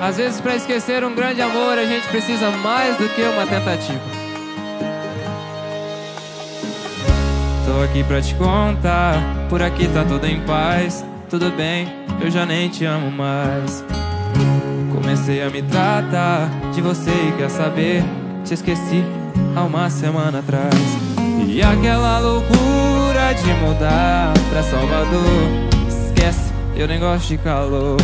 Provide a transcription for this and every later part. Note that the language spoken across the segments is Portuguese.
Às vezes, para esquecer um grande amor, a gente precisa mais do que uma tentativa. Tô aqui pra te contar, por aqui tá tudo em paz. Tudo bem, eu já nem te amo mais. Comecei a me tratar de você e quer saber? Te esqueci há uma semana atrás. E aquela loucura de mudar pra Salvador. Esquece, eu nem gosto de calor.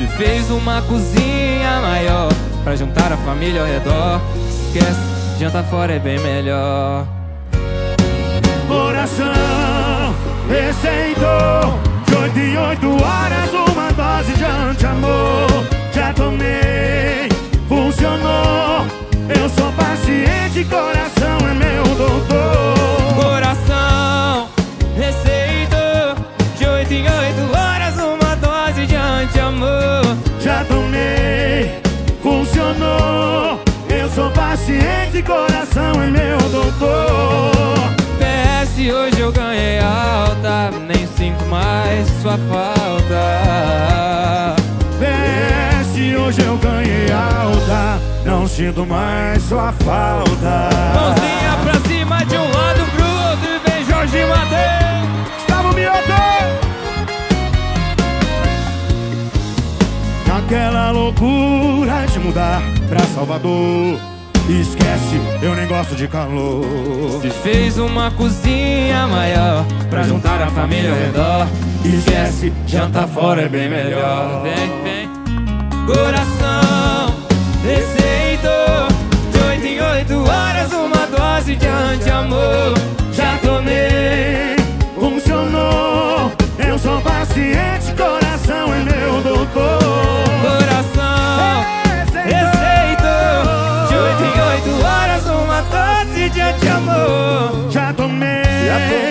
Se fez uma cozinha maior Pra juntar a família ao redor. Esquece, janta fora é bem melhor. Coração receitou. De oito em oito horas uma dose de anti-amor. Já tomei, funcionou. Eu sou paciente, coração é meu doutor. Coração receitou. De oito em oito mais sua falta. PS, hoje eu ganhei alta, não sinto mais sua falta. Mãozinha pra cima de um lado pro outro e vem Jorge Mateus. Gustavo Mioto! Naquela loucura de mudar pra Salvador Esquece, eu nem gosto de calor Se fez uma cozinha maior Pra juntar a família ao redor Esquece, janta fora é bem melhor. Vem, vem. Coração receitou De oito em oito horas uma dose de anti-amor. Já tomei, funcionou. Eu sou paciente, coração é meu doutor. Coração receitou De oito em oito horas uma dose de anti-amor. Já tomei, Já tomei.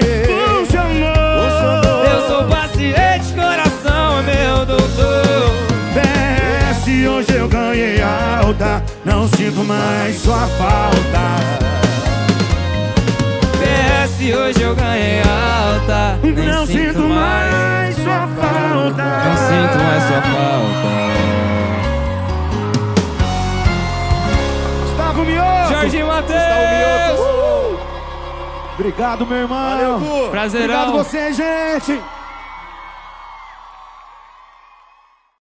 Doutor. PS, hoje eu ganhei alta. Não sinto mais sua falta. PS, hoje eu ganhei alta. Não sinto mais sua falta. Não sinto mais sua falta. Gustavo Mioto. Jorge Matheus Gustavo Mioto. Obrigado, meu irmão. Valeu. Prazerão. Obrigado você, gente